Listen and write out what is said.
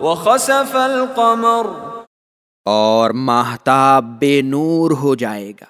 وخسف القمر اور ماہتاب بے نور ہو جائے گا۔